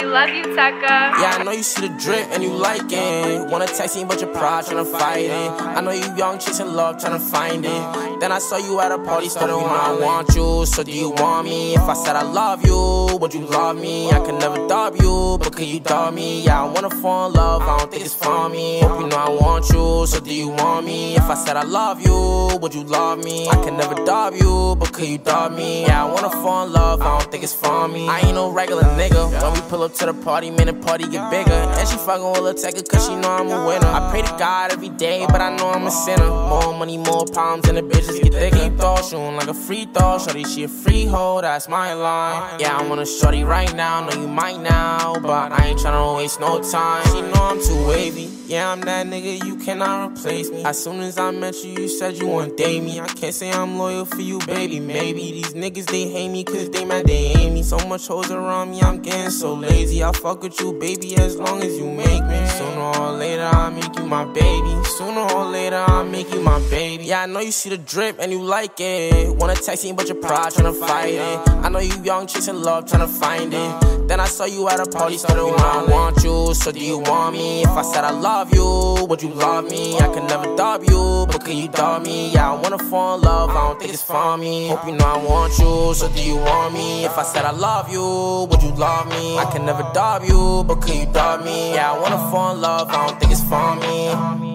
We love you, Tecca. Yeah, I know you see the drip and you like it. Wanna text me, but your pride tryna fight it. I know you young, chasing love, tryna find it. Then I saw you at a party, started when I want you. So do you want me? If I said I love you, would you love me? I could never dub you, but could you dub me? Yeah, I wanna fall in love, I don't think it's for me. Hope you know I want you, so do you want me? If I said I love you, would you love me? I could never dub you, but could you dub me? Yeah, I wanna fall in love, I don't think it's for me. I ain't no regular nigga. When we pull up to the party, man, the party get bigger. And she fucking with Lil Tecca, cause she know I'm a winner. I pray to God every day, but I know I'm a sinner. More money, more problems, and the bitches get thicker. Keep throw shooting like a free throw. Shorty, she a freehold, that's my line. Yeah, I want a shorty right now, know you might now, but I ain't tryna waste no time. She know I'm too wavy. Yeah, I'm that nigga, you cannot replace me. As soon as I met you, you said you want date me. I can't say I'm loyal for you, baby. Maybe these niggas they hate me cause they mad they hate me. So much hoes around me, I'm getting so lazy. I fuck with you, baby, as long as you make me. Sooner or later, I'll make you my baby. Sooner or later, I'll make you my baby. Yeah, I know you see the drip and you like it. Wanna text me, but your pride tryna fight it. I know you young, chasing love, tryna find it. Then I saw you at a party, started when I want you. So do you want me? If I said I love you, would you love me? I could never dub you, but can you dub me? Yeah, I wanna fall in love, I don't think it's for me. Hope you know I want you, so do you want me? If I said I love you, would you love me? I can never dub you, but can you dub me? Yeah, I wanna fall in love, I don't think it's for me.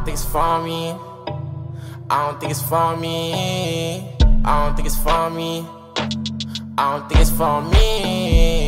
I don't think it's for me. I don't think it's for me. I don't think it's for me. I don't think it's for me.